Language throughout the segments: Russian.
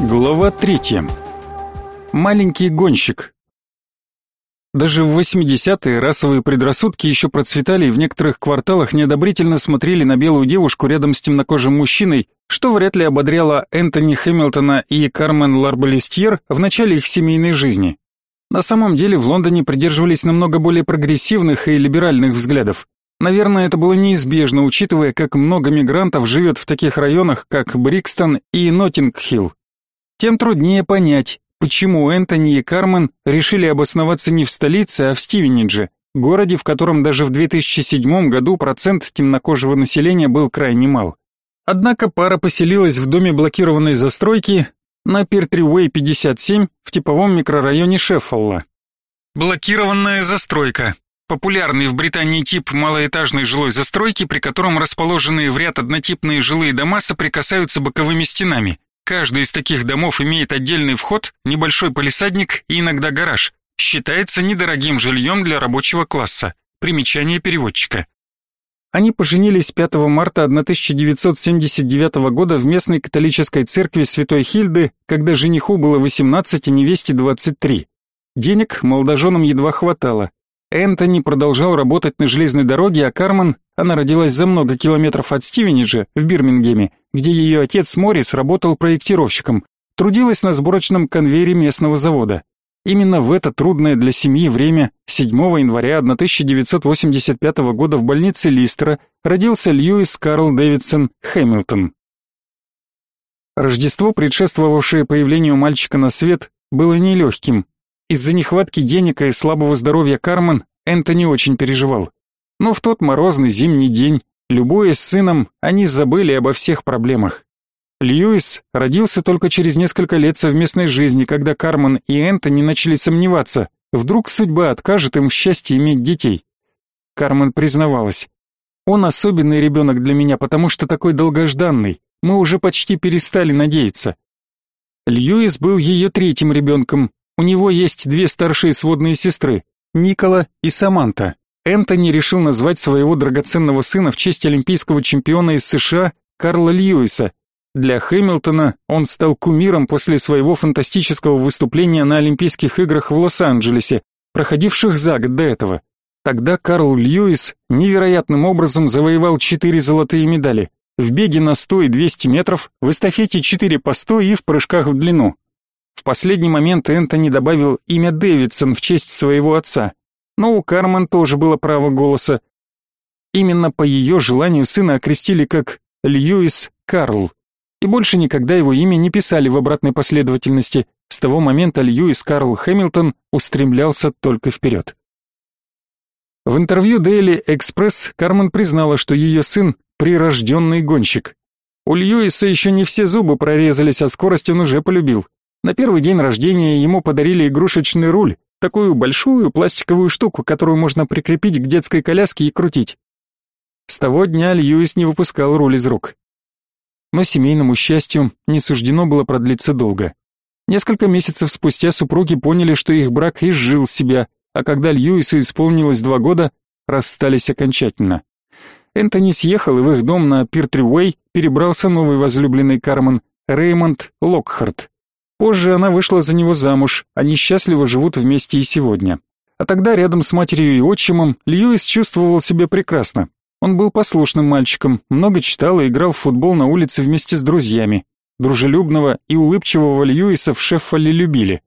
Глава третья. Маленький гонщик. Даже в 80-е расовые предрассудки еще процветали и в некоторых кварталах неодобрительно смотрели на белую девушку рядом с темнокожим мужчиной, что вряд ли ободряло Энтони Хэмилтона и Кармен Ларбалестьер в начале их семейной жизни. На самом деле в Лондоне придерживались намного более прогрессивных и либеральных взглядов. Наверное, это было неизбежно, учитывая, как много мигрантов живет в таких районах, как Брикстон и Ноттинг-Хилл тем труднее понять, почему Энтони и Кармен решили обосноваться не в столице, а в Стивенидже, городе, в котором даже в 2007 году процент темнокожего населения был крайне мал. Однако пара поселилась в доме блокированной застройки на Пиртривей 57 в типовом микрорайоне Шеффолла. Блокированная застройка популярный в Британии тип малоэтажной жилой застройки, при котором расположенные в ряд однотипные жилые дома соприкасаются боковыми стенами. Каждый из таких домов имеет отдельный вход, небольшой палисадник и иногда гараж. Считается недорогим жильем для рабочего класса. Примечание переводчика. Они поженились 5 марта 1979 года в местной католической церкви Святой Хильды, когда жениху было 18, а невесте 23. Денег молодоженам едва хватало. Энтони продолжал работать на железной дороге, а Кармен, она родилась за много километров от Стивениджа, в Бирмингеме, где ее отец Моррис работал проектировщиком, трудилась на сборочном конвейере местного завода. Именно в это трудное для семьи время 7 января 1985 года в больнице Листера родился Льюис Карл Дэвидсон Хэмилтон. Рождество, предшествовавшее появлению мальчика на свет, было нелегким. Из-за нехватки денег и слабого здоровья Кармен Энтони очень переживал. Но в тот морозный зимний день, любуясь сыном, они забыли обо всех проблемах. Льюис родился только через несколько лет совместной жизни, когда Кармен и Энтони начали сомневаться, вдруг судьба откажет им в счастье иметь детей. Кармен признавалась. «Он особенный ребенок для меня, потому что такой долгожданный. Мы уже почти перестали надеяться». Льюис был ее третьим ребенком, у него есть две старшие сводные сестры, Никола и Саманта. Энтони решил назвать своего драгоценного сына в честь олимпийского чемпиона из США Карла Льюиса. Для Хэмилтона он стал кумиром после своего фантастического выступления на Олимпийских играх в Лос-Анджелесе, проходивших за год до этого. Тогда Карл Льюис невероятным образом завоевал четыре золотые медали. В беге на 100 и 200 метров, в эстафете 4 по 100 и в прыжках в длину. В последний момент Энтони добавил имя Дэвидсон в честь своего отца. Но у Кармен тоже было право голоса. Именно по ее желанию сына окрестили как Льюис Карл. И больше никогда его имя не писали в обратной последовательности. С того момента Льюис Карл Хэмилтон устремлялся только вперед. В интервью Daily Express Кармен признала, что ее сын – прирожденный гонщик. У Льюиса еще не все зубы прорезались, а скорость он уже полюбил. На первый день рождения ему подарили игрушечный руль, такую большую пластиковую штуку, которую можно прикрепить к детской коляске и крутить. С того дня Льюис не выпускал руль из рук. Но семейному счастью не суждено было продлиться долго. Несколько месяцев спустя супруги поняли, что их брак изжил себя, а когда Льюису исполнилось два года, расстались окончательно. Энтони съехал, и в их дом на Пиртри-Уэй перебрался новый возлюбленный Кармен, Реймонд Локхарт. Позже она вышла за него замуж, они счастливо живут вместе и сегодня. А тогда рядом с матерью и отчимом Льюис чувствовал себя прекрасно. Он был послушным мальчиком, много читал и играл в футбол на улице вместе с друзьями. Дружелюбного и улыбчивого Льюиса в Шеффоле любили.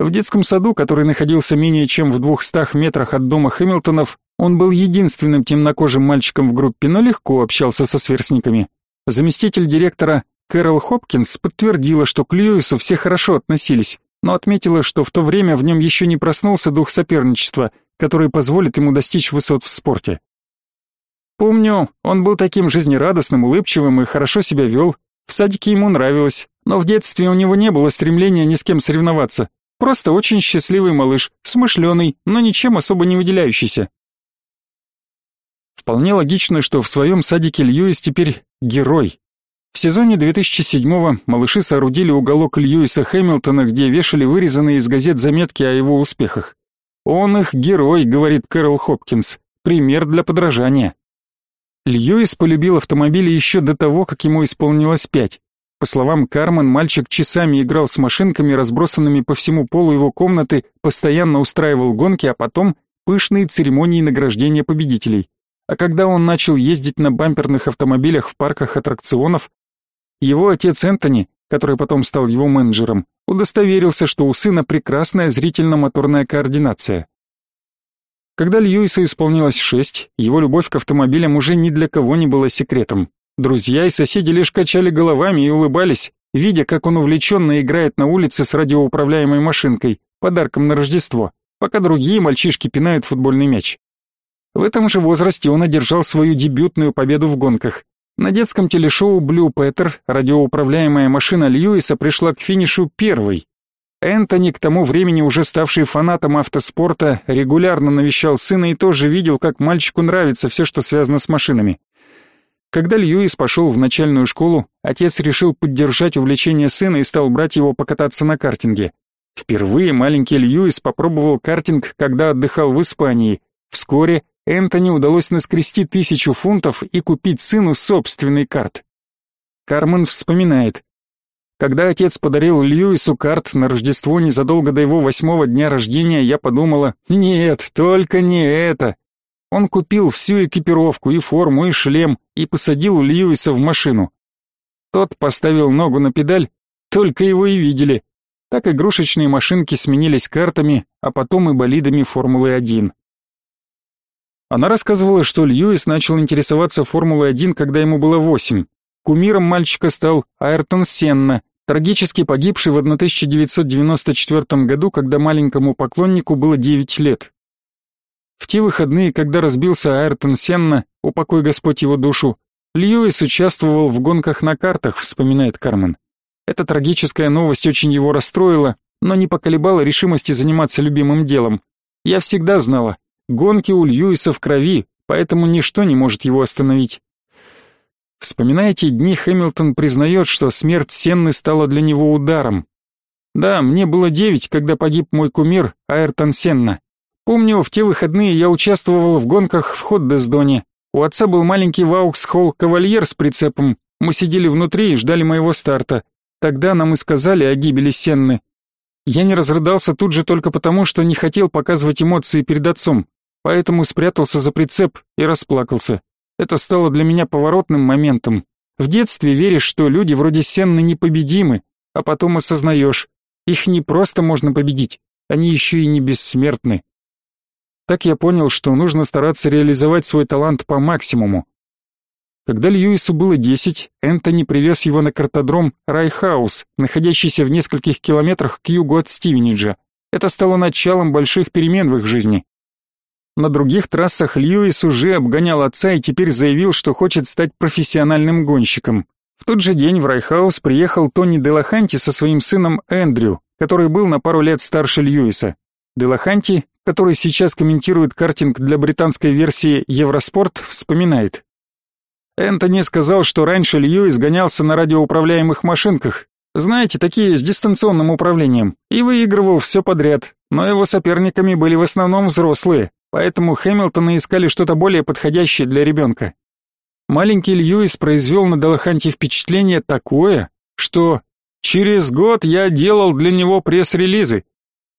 В детском саду, который находился менее чем в двухстах метрах от дома Хэмилтонов, он был единственным темнокожим мальчиком в группе, но легко общался со сверстниками. Заместитель директора Кэрол Хопкинс подтвердила, что к Льюису все хорошо относились, но отметила, что в то время в нем еще не проснулся дух соперничества, который позволит ему достичь высот в спорте. Помню, он был таким жизнерадостным, улыбчивым и хорошо себя вел. В садике ему нравилось, но в детстве у него не было стремления ни с кем соревноваться. Просто очень счастливый малыш, смышленый, но ничем особо не выделяющийся. Вполне логично, что в своем садике Льюис теперь герой, в сезоне 2007-го малыши соорудили уголок Льюиса Хэмилтона, где вешали вырезанные из газет заметки о его успехах. «Он их герой», — говорит Кэрол Хопкинс, — «пример для подражания». Льюис полюбил автомобили еще до того, как ему исполнилось пять. По словам Кармен, мальчик часами играл с машинками, разбросанными по всему полу его комнаты, постоянно устраивал гонки, а потом пышные церемонии награждения победителей. А когда он начал ездить на бамперных автомобилях в парках аттракционов, его отец Энтони, который потом стал его менеджером, удостоверился, что у сына прекрасная зрительно-моторная координация. Когда Льюису исполнилось шесть, его любовь к автомобилям уже ни для кого не была секретом. Друзья и соседи лишь качали головами и улыбались, видя, как он увлеченно играет на улице с радиоуправляемой машинкой, подарком на Рождество, пока другие мальчишки пинают футбольный мяч. В этом же возрасте он одержал свою дебютную победу в гонках. На детском телешоу «Блю Петер» радиоуправляемая машина Льюиса пришла к финишу первой. Энтони, к тому времени уже ставший фанатом автоспорта, регулярно навещал сына и тоже видел, как мальчику нравится все, что связано с машинами. Когда Льюис пошел в начальную школу, отец решил поддержать увлечение сына и стал брать его покататься на картинге. Впервые маленький Льюис попробовал картинг, когда отдыхал в Испании. Вскоре Энтони удалось наскрести тысячу фунтов и купить сыну собственный карт. Кармен вспоминает. Когда отец подарил Льюису карт на Рождество незадолго до его восьмого дня рождения, я подумала, нет, только не это. Он купил всю экипировку, и форму, и шлем, и посадил Льюиса в машину. Тот поставил ногу на педаль, только его и видели. Так игрушечные машинки сменились картами, а потом и болидами Формулы-1. Она рассказывала, что Льюис начал интересоваться Формулой-1, когда ему было восемь. Кумиром мальчика стал Айртон Сенна, трагически погибший в 1994 году, когда маленькому поклоннику было 9 лет. В те выходные, когда разбился Айртон Сенна, упокой Господь его душу, Льюис участвовал в гонках на картах, вспоминает Кармен. Эта трагическая новость очень его расстроила, но не поколебала решимости заниматься любимым делом. Я всегда знала, гонки у Льюиса в крови, поэтому ничто не может его остановить. Вспоминая эти дни, Хэмилтон признает, что смерть Сенны стала для него ударом. Да, мне было девять, когда погиб мой кумир Айртон Сенна. Помню, в те выходные я участвовал в гонках в Ходдесдоне. У отца был маленький Вауксхолл кавальер с прицепом. Мы сидели внутри и ждали моего старта. Тогда нам и сказали о гибели Сенны. Я не разрыдался тут же только потому, что не хотел показывать эмоции перед отцом, поэтому спрятался за прицеп и расплакался. Это стало для меня поворотным моментом. В детстве веришь, что люди вроде Сенны непобедимы, а потом осознаешь, их не просто можно победить, они еще и не бессмертны. Так я понял, что нужно стараться реализовать свой талант по максимуму. Когда Льюису было 10, Энтони привез его на картодром Райхаус, находящийся в нескольких километрах к югу от Стивениджа. Это стало началом больших перемен в их жизни. На других трассах Льюис уже обгонял отца и теперь заявил, что хочет стать профессиональным гонщиком. В тот же день в Райхаус приехал Тони Делаханти со своим сыном Эндрю, который был на пару лет старше Льюиса. Делаханти который сейчас комментирует картинг для британской версии Евроспорт, вспоминает. Энтони сказал, что раньше Льюис гонялся на радиоуправляемых машинках, знаете, такие с дистанционным управлением, и выигрывал все подряд, но его соперниками были в основном взрослые, поэтому Хэмилтона искали что-то более подходящее для ребенка. Маленький Льюис произвел на Делаханте впечатление такое, что через год я делал для него пресс-релизы,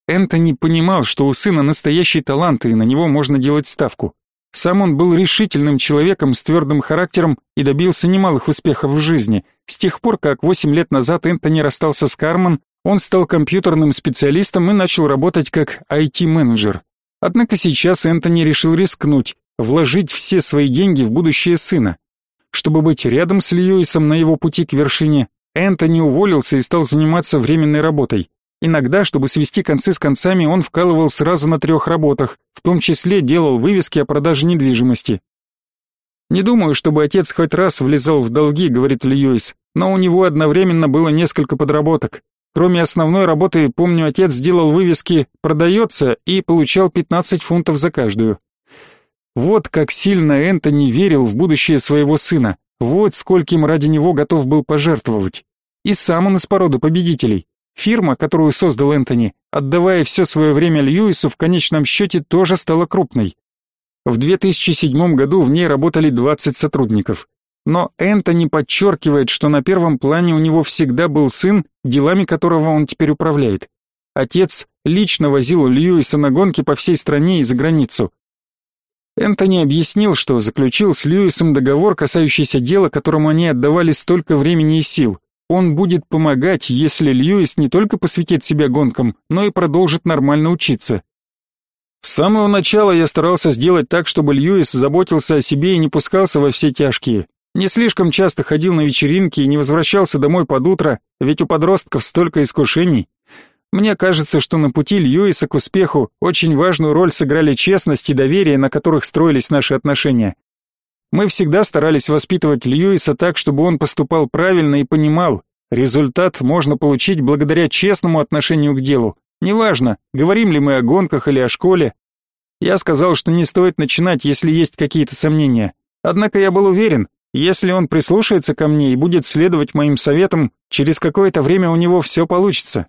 Энтони понимал, что у сына настоящий талант, и на него можно делать ставку. Сам он был решительным человеком с твердым характером и добился немалых успехов в жизни. С тех пор, как 8 лет назад Энтони расстался с Кармен, он стал компьютерным специалистом и начал работать как IT-менеджер. Однако сейчас Энтони решил рискнуть, вложить все свои деньги в будущее сына. Чтобы быть рядом с Льюисом на его пути к вершине, Энтони уволился и стал заниматься временной работой. Иногда, чтобы свести концы с концами, он вкалывал сразу на трех работах, в том числе делал вывески о продаже недвижимости. «Не думаю, чтобы отец хоть раз влезал в долги», — говорит Льюис, но у него одновременно было несколько подработок. Кроме основной работы, помню, отец делал вывески «Продается» и получал 15 фунтов за каждую. Вот как сильно Энтони верил в будущее своего сына, вот скольким ради него готов был пожертвовать. И сам он из породы победителей. Фирма, которую создал Энтони, отдавая все свое время Льюису, в конечном счете тоже стала крупной. В 2007 году в ней работали 20 сотрудников. Но Энтони подчеркивает, что на первом плане у него всегда был сын, делами которого он теперь управляет. Отец лично возил Льюиса на гонки по всей стране и за границу. Энтони объяснил, что заключил с Льюисом договор, касающийся дела, которому они отдавали столько времени и сил. Он будет помогать, если Льюис не только посвятит себя гонкам, но и продолжит нормально учиться. С самого начала я старался сделать так, чтобы Льюис заботился о себе и не пускался во все тяжкие. Не слишком часто ходил на вечеринки и не возвращался домой под утро, ведь у подростков столько искушений. Мне кажется, что на пути Льюиса к успеху очень важную роль сыграли честность и доверие, на которых строились наши отношения. Мы всегда старались воспитывать Льюиса так, чтобы он поступал правильно и понимал, результат можно получить благодаря честному отношению к делу. Неважно, говорим ли мы о гонках или о школе. Я сказал, что не стоит начинать, если есть какие-то сомнения. Однако я был уверен, если он прислушается ко мне и будет следовать моим советам, через какое-то время у него все получится.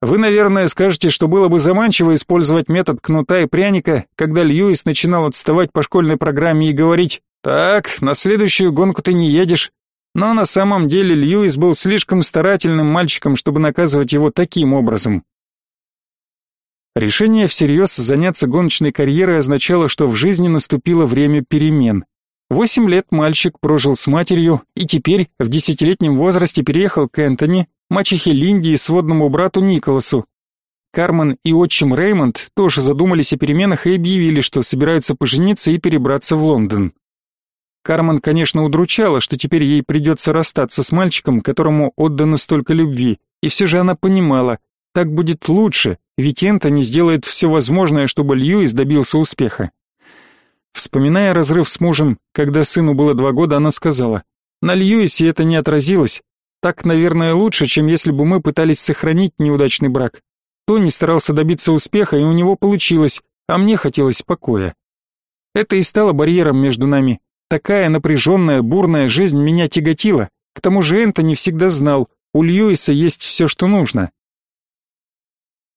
Вы, наверное, скажете, что было бы заманчиво использовать метод кнута и пряника, когда Льюис начинал отставать по школьной программе и говорить «Так, на следующую гонку ты не едешь». Но на самом деле Льюис был слишком старательным мальчиком, чтобы наказывать его таким образом. Решение всерьез заняться гоночной карьерой означало, что в жизни наступило время перемен. Восемь лет мальчик прожил с матерью и теперь в десятилетнем возрасте переехал к Энтони, мачехе Линди и сводному брату Николасу. Кармен и отчим Реймонд тоже задумались о переменах и объявили, что собираются пожениться и перебраться в Лондон. Кармен, конечно, удручала, что теперь ей придется расстаться с мальчиком, которому отдано столько любви, и все же она понимала, так будет лучше, ведь Энтони сделает все возможное, чтобы Льюис добился успеха. Вспоминая разрыв с мужем, когда сыну было два года, она сказала, «На Льюисе это не отразилось, так, наверное, лучше, чем если бы мы пытались сохранить неудачный брак. Тони старался добиться успеха, и у него получилось, а мне хотелось покоя. Это и стало барьером между нами. Такая напряженная, бурная жизнь меня тяготила. К тому же Энтони всегда знал, у Льюиса есть все, что нужно.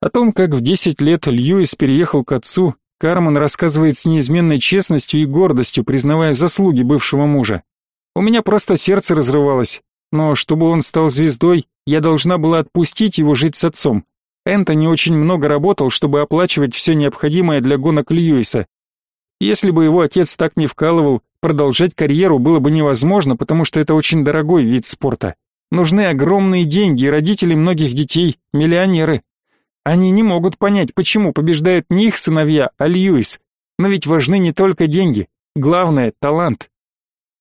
О том, как в 10 лет Льюис переехал к отцу, Кармен рассказывает с неизменной честностью и гордостью, признавая заслуги бывшего мужа. У меня просто сердце разрывалось, но чтобы он стал звездой, я должна была отпустить его жить с отцом. Энтони очень много работал, чтобы оплачивать все необходимое для гонок Льюиса. Если бы его отец так не вкалывал, продолжать карьеру было бы невозможно, потому что это очень дорогой вид спорта. Нужны огромные деньги, и родители многих детей – миллионеры. Они не могут понять, почему побеждают не их сыновья, а Льюис. Но ведь важны не только деньги, главное – талант.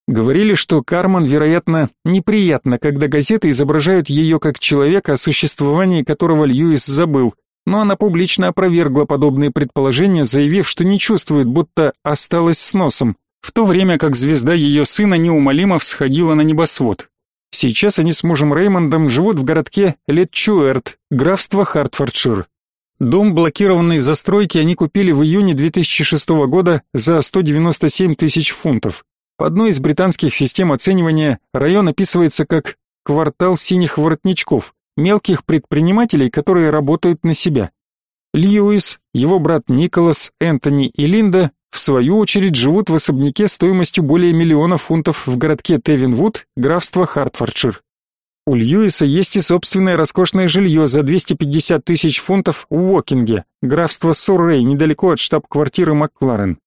Говорили, что Кармен, вероятно, неприятно, когда газеты изображают ее как человека, о существовании которого Льюис забыл, но она публично опровергла подобные предположения, заявив, что не чувствует, будто осталась с носом, в то время как звезда ее сына неумолимо всходила на небосвод. Сейчас они с мужем Реймондом живут в городке Летчуэрт, графство Хартфордшир. Дом блокированной застройки они купили в июне 2006 года за 197 тысяч фунтов. По одной из британских систем оценивания район описывается как квартал синих воротничков, мелких предпринимателей, которые работают на себя. Льюис, его брат Николас, Энтони и Линда в свою очередь живут в особняке стоимостью более миллиона фунтов в городке Тевинвуд, графство Хартфордшир. У Льюиса есть и собственное роскошное жилье за 250 тысяч фунтов в Уокинге, графство Суррей, недалеко от штаб-квартиры Макларен.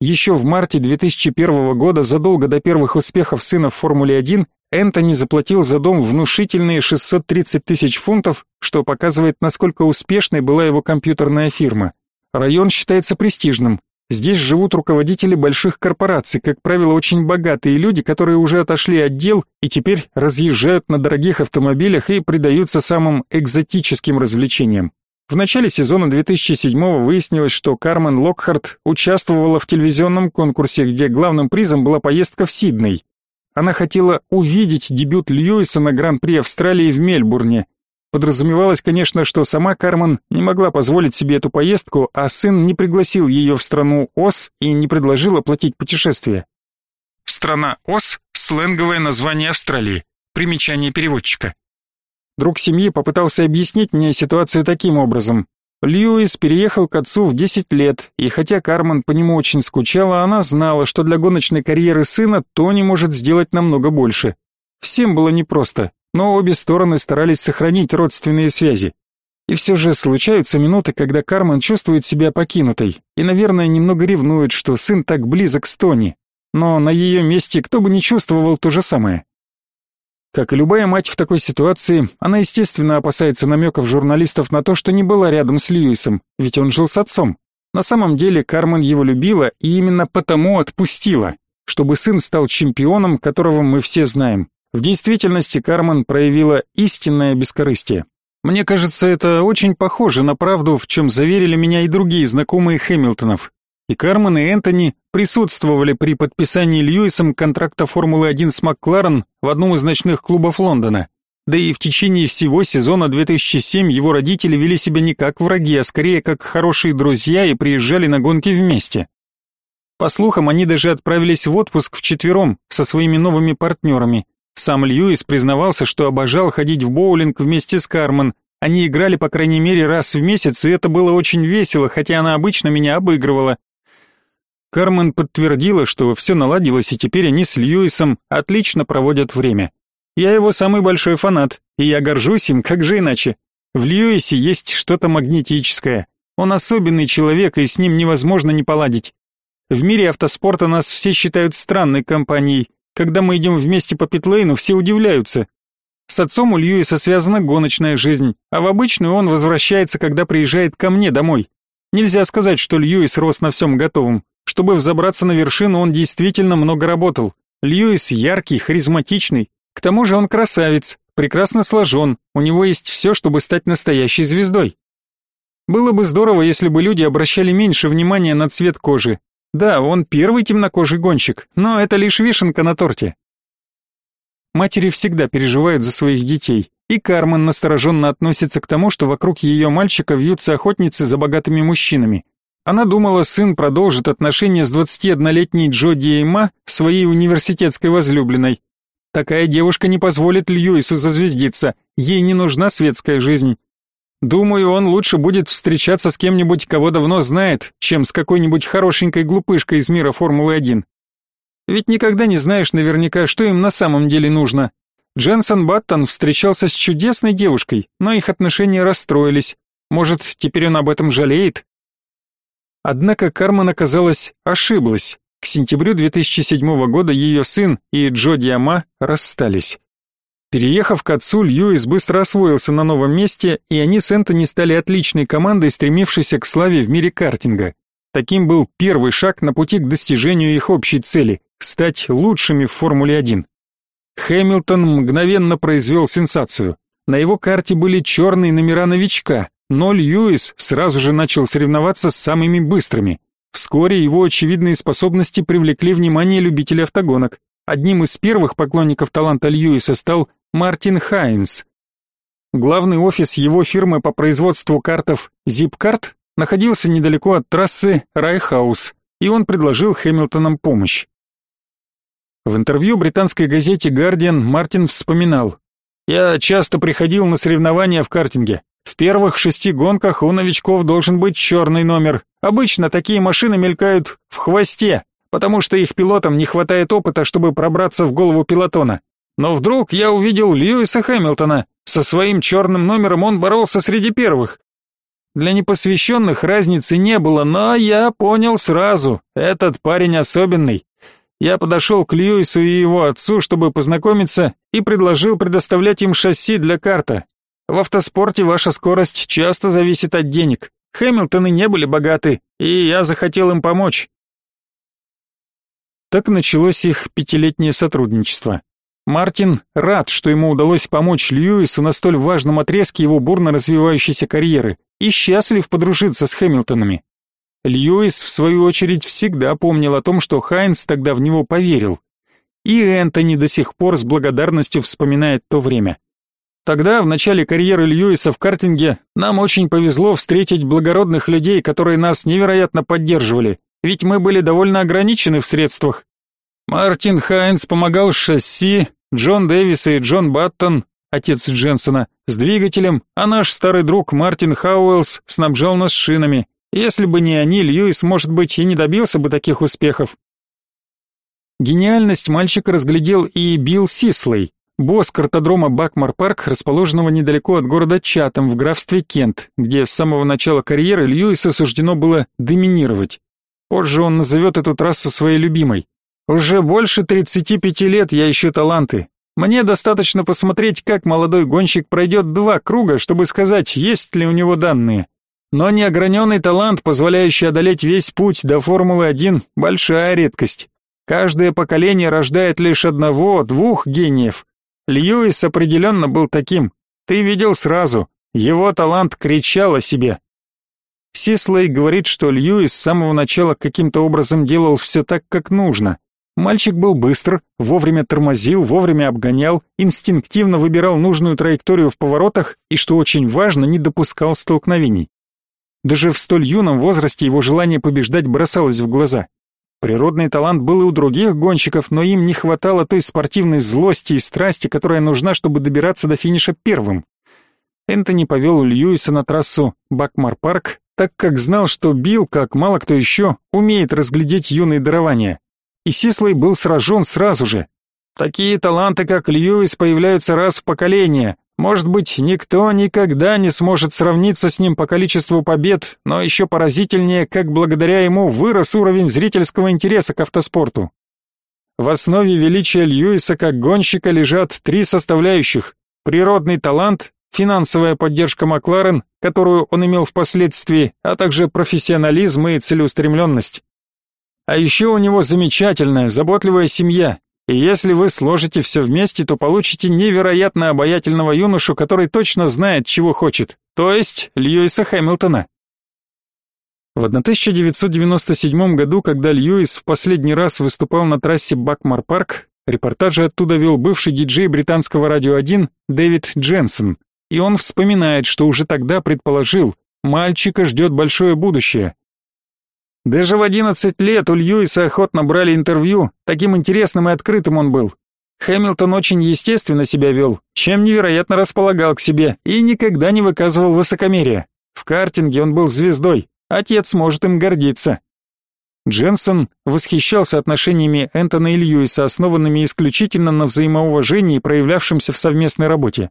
Еще в марте 2001 года, задолго до первых успехов сына в Формуле-1, Энтони заплатил за дом внушительные 630 тысяч фунтов, что показывает, насколько успешной была его компьютерная фирма. Район считается престижным. Здесь живут руководители больших корпораций, как правило, очень богатые люди, которые уже отошли от дел и теперь разъезжают на дорогих автомобилях и предаются самым экзотическим развлечениям. В начале сезона 2007 выяснилось, что Кармен Локхарт участвовала в телевизионном конкурсе, где главным призом была поездка в Сидней. Она хотела увидеть дебют Льюиса на Гран-при Австралии в Мельбурне. Подразумевалось, конечно, что сама Кармен не могла позволить себе эту поездку, а сын не пригласил ее в страну Ос и не предложил оплатить путешествие. Страна Ос – сленговое название Австралии. Примечание переводчика. Друг семьи попытался объяснить мне ситуацию таким образом. Льюис переехал к отцу в 10 лет, и хотя Кармен по нему очень скучала, она знала, что для гоночной карьеры сына Тони может сделать намного больше. Всем было непросто, но обе стороны старались сохранить родственные связи. И все же случаются минуты, когда Кармен чувствует себя покинутой и, наверное, немного ревнует, что сын так близок с Тони. Но на ее месте кто бы не чувствовал то же самое. Как и любая мать в такой ситуации, она, естественно, опасается намеков журналистов на то, что не была рядом с Льюисом, ведь он жил с отцом. На самом деле Кармен его любила и именно потому отпустила, чтобы сын стал чемпионом, которого мы все знаем. В действительности Кармен проявила истинное бескорыстие. Мне кажется, это очень похоже на правду, в чем заверили меня и другие знакомые Хэмилтонов. И Кармен, и Энтони присутствовали при подписании Льюисом контракта Формулы-1 с Макларен в одном из ночных клубов Лондона. Да и в течение всего сезона 2007 его родители вели себя не как враги, а скорее как хорошие друзья и приезжали на гонки вместе. По слухам, они даже отправились в отпуск вчетвером со своими новыми партнерами. Сам Льюис признавался, что обожал ходить в боулинг вместе с Кармен. Они играли по крайней мере раз в месяц, и это было очень весело, хотя она обычно меня обыгрывала. Кармен подтвердила, что все наладилось, и теперь они с Льюисом отлично проводят время. Я его самый большой фанат, и я горжусь им, как же иначе. В Льюисе есть что-то магнетическое. Он особенный человек, и с ним невозможно не поладить. В мире автоспорта нас все считают странной компанией. Когда мы идем вместе по питлейну, все удивляются. С отцом у Льюиса связана гоночная жизнь, а в обычную он возвращается, когда приезжает ко мне домой. Нельзя сказать, что Льюис рос на всем готовом. Чтобы взобраться на вершину, он действительно много работал. Льюис яркий, харизматичный. К тому же он красавец, прекрасно сложен, у него есть все, чтобы стать настоящей звездой. Было бы здорово, если бы люди обращали меньше внимания на цвет кожи. Да, он первый темнокожий гонщик, но это лишь вишенка на торте. Матери всегда переживают за своих детей, и Кармен настороженно относится к тому, что вокруг ее мальчика вьются охотницы за богатыми мужчинами. Она думала, сын продолжит отношения с 21-летней Джоди Эйма, своей университетской возлюбленной. Такая девушка не позволит Льюису зазвездиться, ей не нужна светская жизнь. Думаю, он лучше будет встречаться с кем-нибудь, кого давно знает, чем с какой-нибудь хорошенькой глупышкой из мира Формулы-1. Ведь никогда не знаешь наверняка, что им на самом деле нужно. Дженсен Баттон встречался с чудесной девушкой, но их отношения расстроились. Может, теперь он об этом жалеет? Однако Кармен оказалась ошиблась. К сентябрю 2007 года ее сын и Джо Диама расстались. Переехав к отцу, Льюис быстро освоился на новом месте, и они с Энтони стали отличной командой, стремившейся к славе в мире картинга. Таким был первый шаг на пути к достижению их общей цели – стать лучшими в Формуле-1. Хэмилтон мгновенно произвел сенсацию. На его карте были черные номера новичка, но Льюис сразу же начал соревноваться с самыми быстрыми. Вскоре его очевидные способности привлекли внимание любителей автогонок. Одним из первых поклонников таланта Льюиса стал Мартин Хайнс. Главный офис его фирмы по производству картов Zipcart находился недалеко от трассы Райхаус, и он предложил Хэмилтонам помощь. В интервью британской газете Guardian Мартин вспоминал: "Я часто приходил на соревнования в картинге. В первых шести гонках у новичков должен быть черный номер. Обычно такие машины мелькают в хвосте, потому что их пилотам не хватает опыта, чтобы пробраться в голову пилотона. Но вдруг я увидел Льюиса Хэмилтона. Со своим черным номером он боролся среди первых. Для непосвященных разницы не было, но я понял сразу, этот парень особенный. Я подошел к Льюису и его отцу, чтобы познакомиться, и предложил предоставлять им шасси для карта. В автоспорте ваша скорость часто зависит от денег. Хэмилтоны не были богаты, и я захотел им помочь. Так началось их пятилетнее сотрудничество. Мартин рад, что ему удалось помочь Льюису на столь важном отрезке его бурно развивающейся карьеры, и счастлив подружиться с Хэмилтонами. Льюис, в свою очередь, всегда помнил о том, что Хайнс тогда в него поверил. И Энтони до сих пор с благодарностью вспоминает то время. Тогда, в начале карьеры Льюиса в картинге, нам очень повезло встретить благородных людей, которые нас невероятно поддерживали, ведь мы были довольно ограничены в средствах. Мартин Хайнс помогал с шасси, Джон Дэвис и Джон Баттон отец Дженсона, с двигателем, а наш старый друг Мартин Хауэллс снабжал нас шинами. Если бы не они, Льюис, может быть, и не добился бы таких успехов. Гениальность мальчика разглядел и Билл Сислей, босс картодрома Бакмар-парк, расположенного недалеко от города Чатам в графстве Кент, где с самого начала карьеры Льюиса суждено было доминировать. Позже он назовет эту трассу своей любимой. Уже больше 35 лет я ищу таланты. Мне достаточно посмотреть, как молодой гонщик пройдет два круга, чтобы сказать, есть ли у него данные. Но неограненный талант, позволяющий одолеть весь путь до Формулы-1, большая редкость. Каждое поколение рождает лишь одного, двух гениев. Льюис определенно был таким. Ты видел сразу. Его талант кричал о себе. Сислей говорит, что Льюис с самого начала каким-то образом делал все так, как нужно. Мальчик был быстр, вовремя тормозил, вовремя обгонял, инстинктивно выбирал нужную траекторию в поворотах и, что очень важно, не допускал столкновений. Даже в столь юном возрасте его желание побеждать бросалось в глаза. Природный талант был и у других гонщиков, но им не хватало той спортивной злости и страсти, которая нужна, чтобы добираться до финиша первым. Энтони повел Льюиса на трассу Бакмар-парк, так как знал, что Билл, как мало кто еще, умеет разглядеть юные дарования и Сислый был сражен сразу же. Такие таланты, как Льюис, появляются раз в поколение. Может быть, никто никогда не сможет сравниться с ним по количеству побед, но еще поразительнее, как благодаря ему вырос уровень зрительского интереса к автоспорту. В основе величия Льюиса как гонщика лежат три составляющих: природный талант, финансовая поддержка Макларен, которую он имел впоследствии, а также профессионализм и целеустремленность. А еще у него замечательная, заботливая семья. И если вы сложите все вместе, то получите невероятно обаятельного юношу, который точно знает, чего хочет. То есть Льюиса Хэмилтона. В 1997 году, когда Льюис в последний раз выступал на трассе Бакмар-парк, репортажи оттуда вел бывший диджей британского радио 1 Дэвид Дженсен. И он вспоминает, что уже тогда предположил, мальчика ждет большое будущее. Даже в 11 лет у Льюиса охотно брали интервью, таким интересным и открытым он был. Хэмилтон очень естественно себя вел, чем невероятно располагал к себе и никогда не выказывал высокомерия. В картинге он был звездой, отец может им гордиться. Дженсон восхищался отношениями Энтона и Льюиса, основанными исключительно на взаимоуважении, проявлявшемся в совместной работе.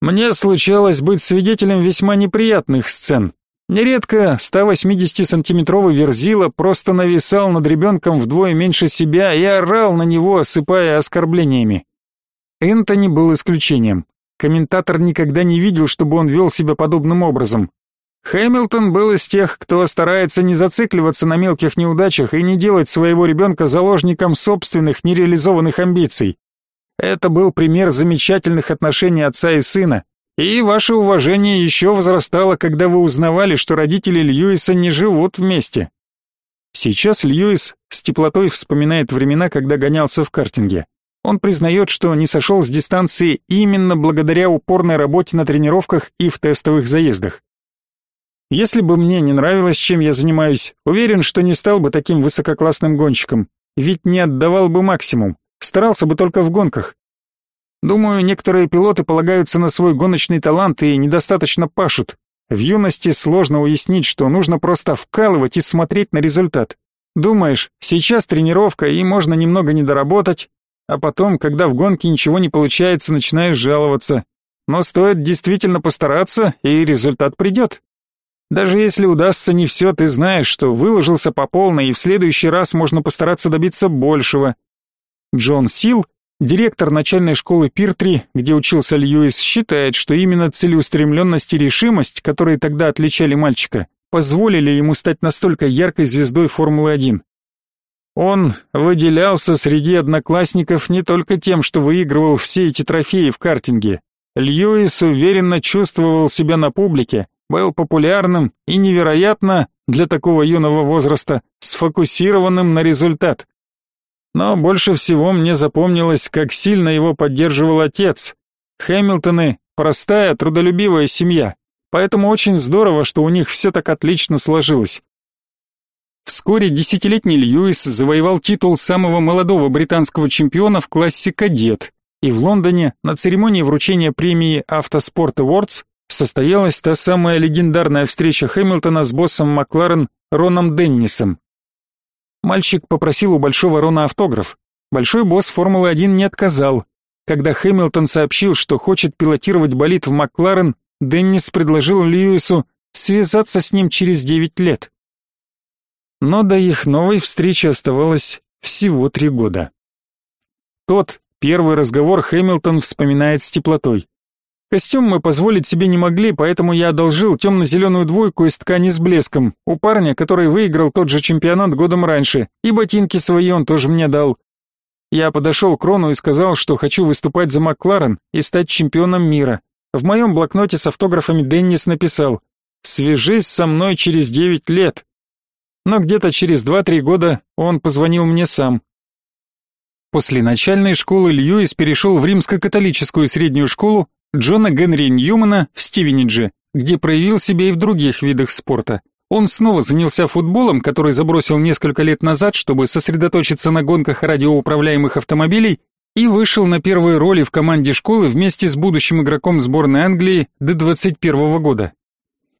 Мне случалось быть свидетелем весьма неприятных сцен, Нередко 180-сантиметровый верзила просто нависал над ребенком вдвое меньше себя и орал на него, осыпая оскорблениями. Энтони был исключением. Комментатор никогда не видел, чтобы он вел себя подобным образом. Хэмилтон был из тех, кто старается не зацикливаться на мелких неудачах и не делать своего ребенка заложником собственных нереализованных амбиций. Это был пример замечательных отношений отца и сына, и ваше уважение еще возрастало, когда вы узнавали, что родители Льюиса не живут вместе. Сейчас Льюис с теплотой вспоминает времена, когда гонялся в картинге. Он признает, что не сошел с дистанции именно благодаря упорной работе на тренировках и в тестовых заездах. Если бы мне не нравилось, чем я занимаюсь, уверен, что не стал бы таким высококлассным гонщиком, ведь не отдавал бы максимум, старался бы только в гонках. Думаю, некоторые пилоты полагаются на свой гоночный талант и недостаточно пашут. В юности сложно уяснить, что нужно просто вкалывать и смотреть на результат. Думаешь, сейчас тренировка и можно немного не доработать, а потом, когда в гонке ничего не получается, начинаешь жаловаться. Но стоит действительно постараться, и результат придет. Даже если удастся не все, ты знаешь, что выложился по полной, и в следующий раз можно постараться добиться большего. Джон Сил Директор начальной школы Пиртри, где учился Льюис, считает, что именно целеустремленность и решимость, которые тогда отличали мальчика, позволили ему стать настолько яркой звездой Формулы-1. Он выделялся среди одноклассников не только тем, что выигрывал все эти трофеи в картинге. Льюис уверенно чувствовал себя на публике, был популярным и невероятно, для такого юного возраста, сфокусированным на результат. Но больше всего мне запомнилось, как сильно его поддерживал отец. Хэмилтоны – простая, трудолюбивая семья, поэтому очень здорово, что у них все так отлично сложилось. Вскоре десятилетний Льюис завоевал титул самого молодого британского чемпиона в классе кадет, и в Лондоне на церемонии вручения премии Автоспорт Awards состоялась та самая легендарная встреча Хэмилтона с боссом Макларен Роном Деннисом. Мальчик попросил у Большого Рона автограф. Большой босс Формулы-1 не отказал. Когда Хэмилтон сообщил, что хочет пилотировать болид в Макларен, Деннис предложил Льюису связаться с ним через 9 лет. Но до их новой встречи оставалось всего три года. Тот первый разговор Хэмилтон вспоминает с теплотой. Костюм мы позволить себе не могли, поэтому я одолжил темно-зеленую двойку из ткани с блеском у парня, который выиграл тот же чемпионат годом раньше, и ботинки свои он тоже мне дал. Я подошел к Рону и сказал, что хочу выступать за Макларен и стать чемпионом мира. В моем блокноте с автографами Деннис написал «Свяжись со мной через девять лет». Но где-то через 2-3 года он позвонил мне сам. После начальной школы Льюис перешел в римско-католическую среднюю школу, Джона Генри Ньюмана в Стивенидже, где проявил себя и в других видах спорта. Он снова занялся футболом, который забросил несколько лет назад, чтобы сосредоточиться на гонках радиоуправляемых автомобилей, и вышел на первые роли в команде школы вместе с будущим игроком сборной Англии до 21 года.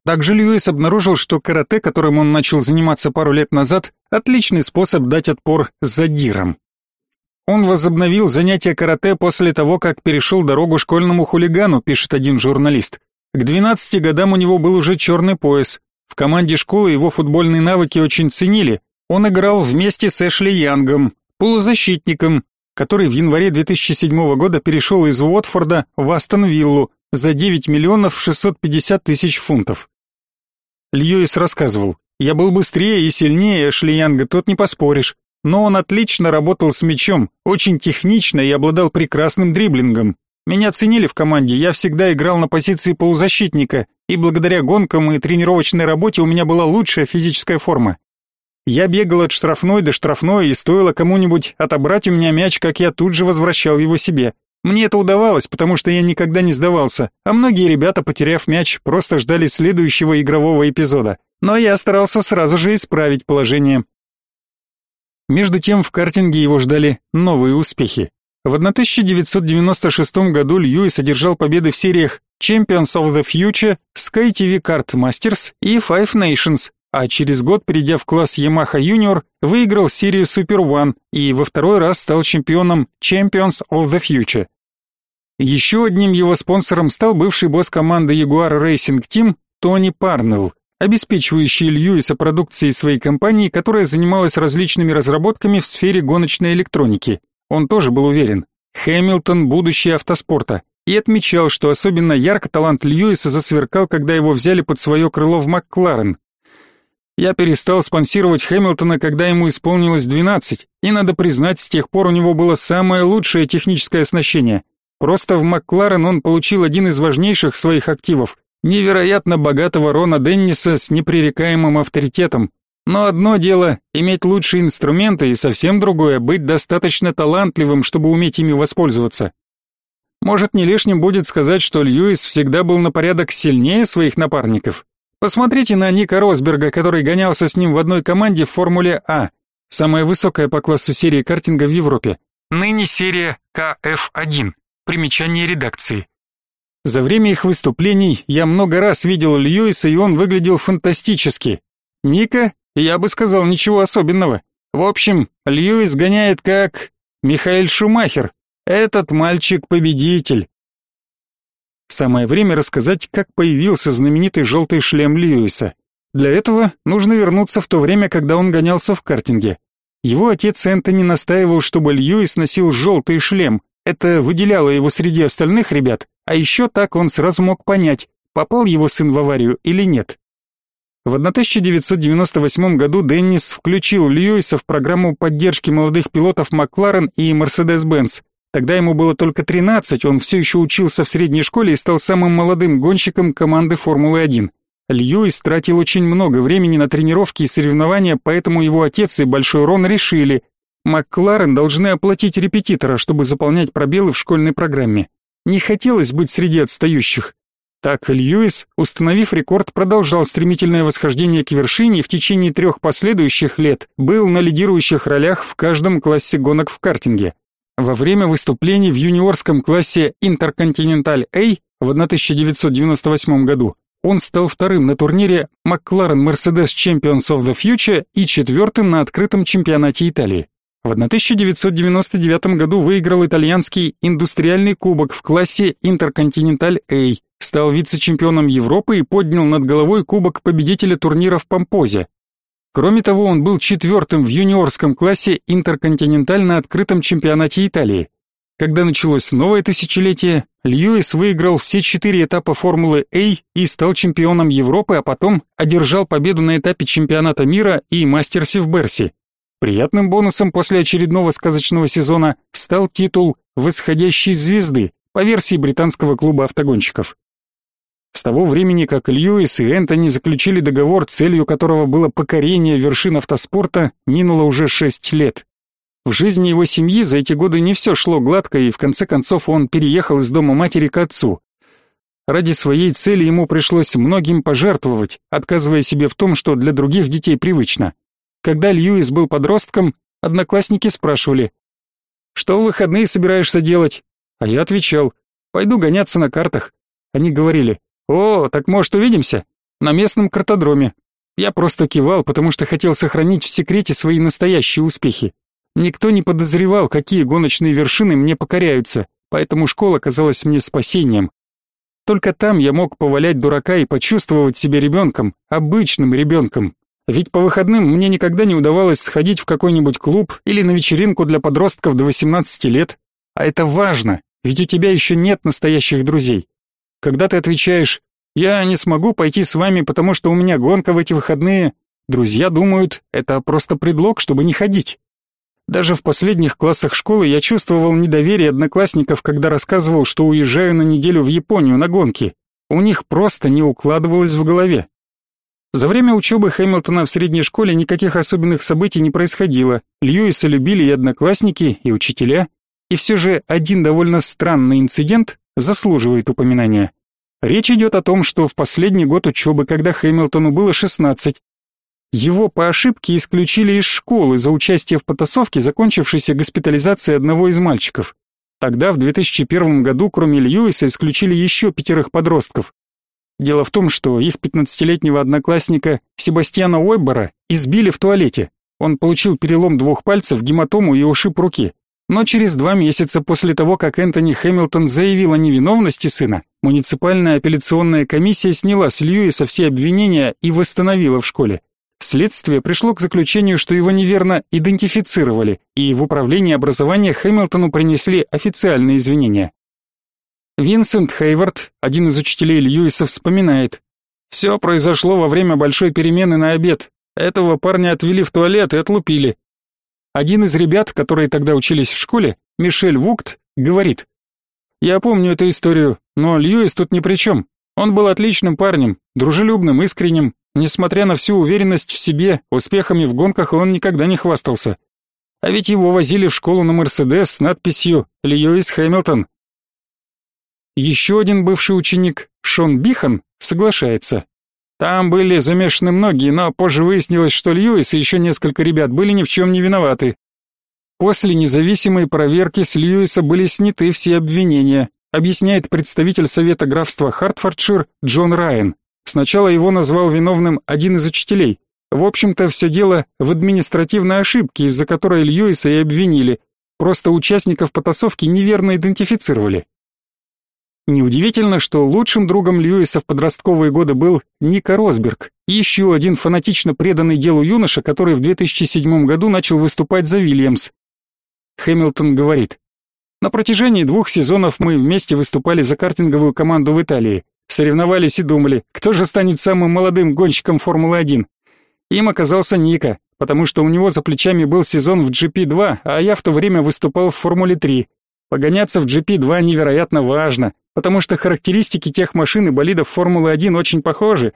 Также Льюис обнаружил, что карате, которым он начал заниматься пару лет назад, отличный способ дать отпор задирам. Он возобновил занятия карате после того, как перешел дорогу школьному хулигану, пишет один журналист. К 12 годам у него был уже черный пояс. В команде школы его футбольные навыки очень ценили. Он играл вместе с Эшли Янгом, полузащитником, который в январе 2007 года перешел из Уотфорда в Астон Виллу за 9 миллионов 650 тысяч фунтов. Льюис рассказывал, «Я был быстрее и сильнее Эшли Янга, тут не поспоришь но он отлично работал с мячом, очень технично и обладал прекрасным дриблингом. Меня ценили в команде, я всегда играл на позиции полузащитника, и благодаря гонкам и тренировочной работе у меня была лучшая физическая форма. Я бегал от штрафной до штрафной, и стоило кому-нибудь отобрать у меня мяч, как я тут же возвращал его себе. Мне это удавалось, потому что я никогда не сдавался, а многие ребята, потеряв мяч, просто ждали следующего игрового эпизода. Но я старался сразу же исправить положение. Между тем в картинге его ждали новые успехи. В 1996 году Льюис одержал победы в сериях Champions of the Future, Sky TV Kart Masters и Five Nations, а через год, перейдя в класс Yamaha Junior, выиграл серию Super One и во второй раз стал чемпионом Champions of the Future. Еще одним его спонсором стал бывший босс команды Jaguar Racing Team Тони Парнелл обеспечивающий Льюиса продукцией своей компании, которая занималась различными разработками в сфере гоночной электроники. Он тоже был уверен, Хэмилтон – будущее автоспорта, и отмечал, что особенно ярко талант Льюиса засверкал, когда его взяли под свое крыло в Макларен. Я перестал спонсировать Хэмилтона, когда ему исполнилось 12, и, надо признать, с тех пор у него было самое лучшее техническое оснащение. Просто в Макларен он получил один из важнейших своих активов невероятно богатого Рона Денниса с непререкаемым авторитетом. Но одно дело иметь лучшие инструменты и совсем другое быть достаточно талантливым, чтобы уметь ими воспользоваться. Может, не лишним будет сказать, что Льюис всегда был на порядок сильнее своих напарников. Посмотрите на Ника Росберга, который гонялся с ним в одной команде в Формуле А, самая высокая по классу серии картинга в Европе. Ныне серия КФ1. Примечание редакции. За время их выступлений я много раз видел Льюиса, и он выглядел фантастически. Ника, я бы сказал, ничего особенного. В общем, Льюис гоняет как Михаил Шумахер. Этот мальчик победитель. Самое время рассказать, как появился знаменитый желтый шлем Льюиса. Для этого нужно вернуться в то время, когда он гонялся в картинге. Его отец Энтони настаивал, чтобы Льюис носил желтый шлем. Это выделяло его среди остальных ребят, а еще так он сразу мог понять, попал его сын в аварию или нет. В 1998 году Деннис включил Льюиса в программу поддержки молодых пилотов Макларен и Mercedes-Benz. Тогда ему было только 13, он все еще учился в средней школе и стал самым молодым гонщиком команды Формулы-1. Льюис тратил очень много времени на тренировки и соревнования, поэтому его отец и Большой Рон решили, Макларен должны оплатить репетитора, чтобы заполнять пробелы в школьной программе. Не хотелось быть среди отстающих. Так Льюис, установив рекорд, продолжал стремительное восхождение к вершине и в течение трех последующих лет был на лидирующих ролях в каждом классе гонок в картинге. Во время выступлений в юниорском классе Intercontinental A в 1998 году он стал вторым на турнире McLaren Mercedes Champions of the Future и четвертым на открытом чемпионате Италии. В 1999 году выиграл итальянский индустриальный кубок в классе Intercontinental A, стал вице-чемпионом Европы и поднял над головой кубок победителя турнира в Помпозе. Кроме того, он был четвертым в юниорском классе Интерконтиненталь на открытом чемпионате Италии. Когда началось новое тысячелетие, Льюис выиграл все четыре этапа Формулы А и стал чемпионом Европы, а потом одержал победу на этапе чемпионата мира и мастерсе в Берси. Приятным бонусом после очередного сказочного сезона стал титул «Восходящей звезды» по версии британского клуба автогонщиков. С того времени, как Льюис и Энтони заключили договор, целью которого было покорение вершин автоспорта, минуло уже шесть лет. В жизни его семьи за эти годы не все шло гладко, и в конце концов он переехал из дома матери к отцу. Ради своей цели ему пришлось многим пожертвовать, отказывая себе в том, что для других детей привычно. Когда Льюис был подростком, одноклассники спрашивали, «Что в выходные собираешься делать?» А я отвечал, «Пойду гоняться на картах». Они говорили, «О, так может увидимся?» «На местном картодроме». Я просто кивал, потому что хотел сохранить в секрете свои настоящие успехи. Никто не подозревал, какие гоночные вершины мне покоряются, поэтому школа казалась мне спасением. Только там я мог повалять дурака и почувствовать себя ребенком, обычным ребенком. Ведь по выходным мне никогда не удавалось сходить в какой-нибудь клуб или на вечеринку для подростков до 18 лет. А это важно, ведь у тебя еще нет настоящих друзей. Когда ты отвечаешь «Я не смогу пойти с вами, потому что у меня гонка в эти выходные», друзья думают, это просто предлог, чтобы не ходить. Даже в последних классах школы я чувствовал недоверие одноклассников, когда рассказывал, что уезжаю на неделю в Японию на гонки. У них просто не укладывалось в голове. За время учебы Хэмилтона в средней школе никаких особенных событий не происходило. Льюиса любили и одноклассники, и учителя. И все же один довольно странный инцидент заслуживает упоминания. Речь идет о том, что в последний год учебы, когда Хэмилтону было 16, его по ошибке исключили из школы за участие в потасовке, закончившейся госпитализацией одного из мальчиков. Тогда, в 2001 году, кроме Льюиса, исключили еще пятерых подростков. Дело в том, что их 15-летнего одноклассника Себастьяна Уэббера избили в туалете. Он получил перелом двух пальцев, гематому и ушиб руки. Но через два месяца после того, как Энтони Хэмилтон заявил о невиновности сына, муниципальная апелляционная комиссия сняла с Льюиса все обвинения и восстановила в школе. Следствие пришло к заключению, что его неверно идентифицировали, и в управлении образования Хэмилтону принесли официальные извинения. Винсент Хейвард, один из учителей Льюиса, вспоминает. «Все произошло во время большой перемены на обед. Этого парня отвели в туалет и отлупили. Один из ребят, которые тогда учились в школе, Мишель Вукт, говорит. «Я помню эту историю, но Льюис тут ни при чем. Он был отличным парнем, дружелюбным, искренним, Несмотря на всю уверенность в себе, успехами в гонках он никогда не хвастался. А ведь его возили в школу на Мерседес с надписью «Льюис Хэмилтон». Еще один бывший ученик, Шон Бихан, соглашается. Там были замешаны многие, но позже выяснилось, что Льюис и еще несколько ребят были ни в чем не виноваты. После независимой проверки с Льюиса были сняты все обвинения, объясняет представитель Совета графства Хартфордшир Джон Райан. Сначала его назвал виновным один из учителей. В общем-то, все дело в административной ошибке, из-за которой Льюиса и обвинили. Просто участников потасовки неверно идентифицировали. Неудивительно, что лучшим другом Льюиса в подростковые годы был Ника Росберг, еще один фанатично преданный делу юноша, который в 2007 году начал выступать за Вильямс. Хэмилтон говорит, «На протяжении двух сезонов мы вместе выступали за картинговую команду в Италии. Соревновались и думали, кто же станет самым молодым гонщиком Формулы-1. Им оказался Ника, потому что у него за плечами был сезон в GP2, а я в то время выступал в Формуле-3. Погоняться в GP2 невероятно важно, потому что характеристики тех машин и болидов Формулы-1 очень похожи,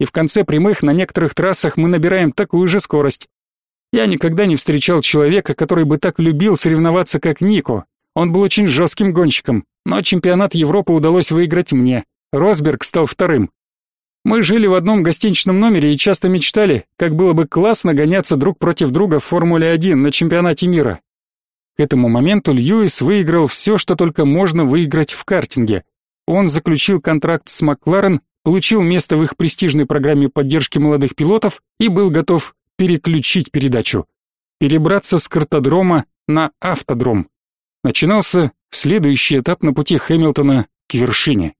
и в конце прямых на некоторых трассах мы набираем такую же скорость. Я никогда не встречал человека, который бы так любил соревноваться, как Нико. Он был очень жестким гонщиком, но чемпионат Европы удалось выиграть мне. Росберг стал вторым. Мы жили в одном гостиничном номере и часто мечтали, как было бы классно гоняться друг против друга в Формуле-1 на чемпионате мира. К этому моменту Льюис выиграл все, что только можно выиграть в картинге. Он заключил контракт с Макларен, получил место в их престижной программе поддержки молодых пилотов и был готов переключить передачу. Перебраться с картодрома на автодром. Начинался следующий этап на пути Хэмилтона к вершине.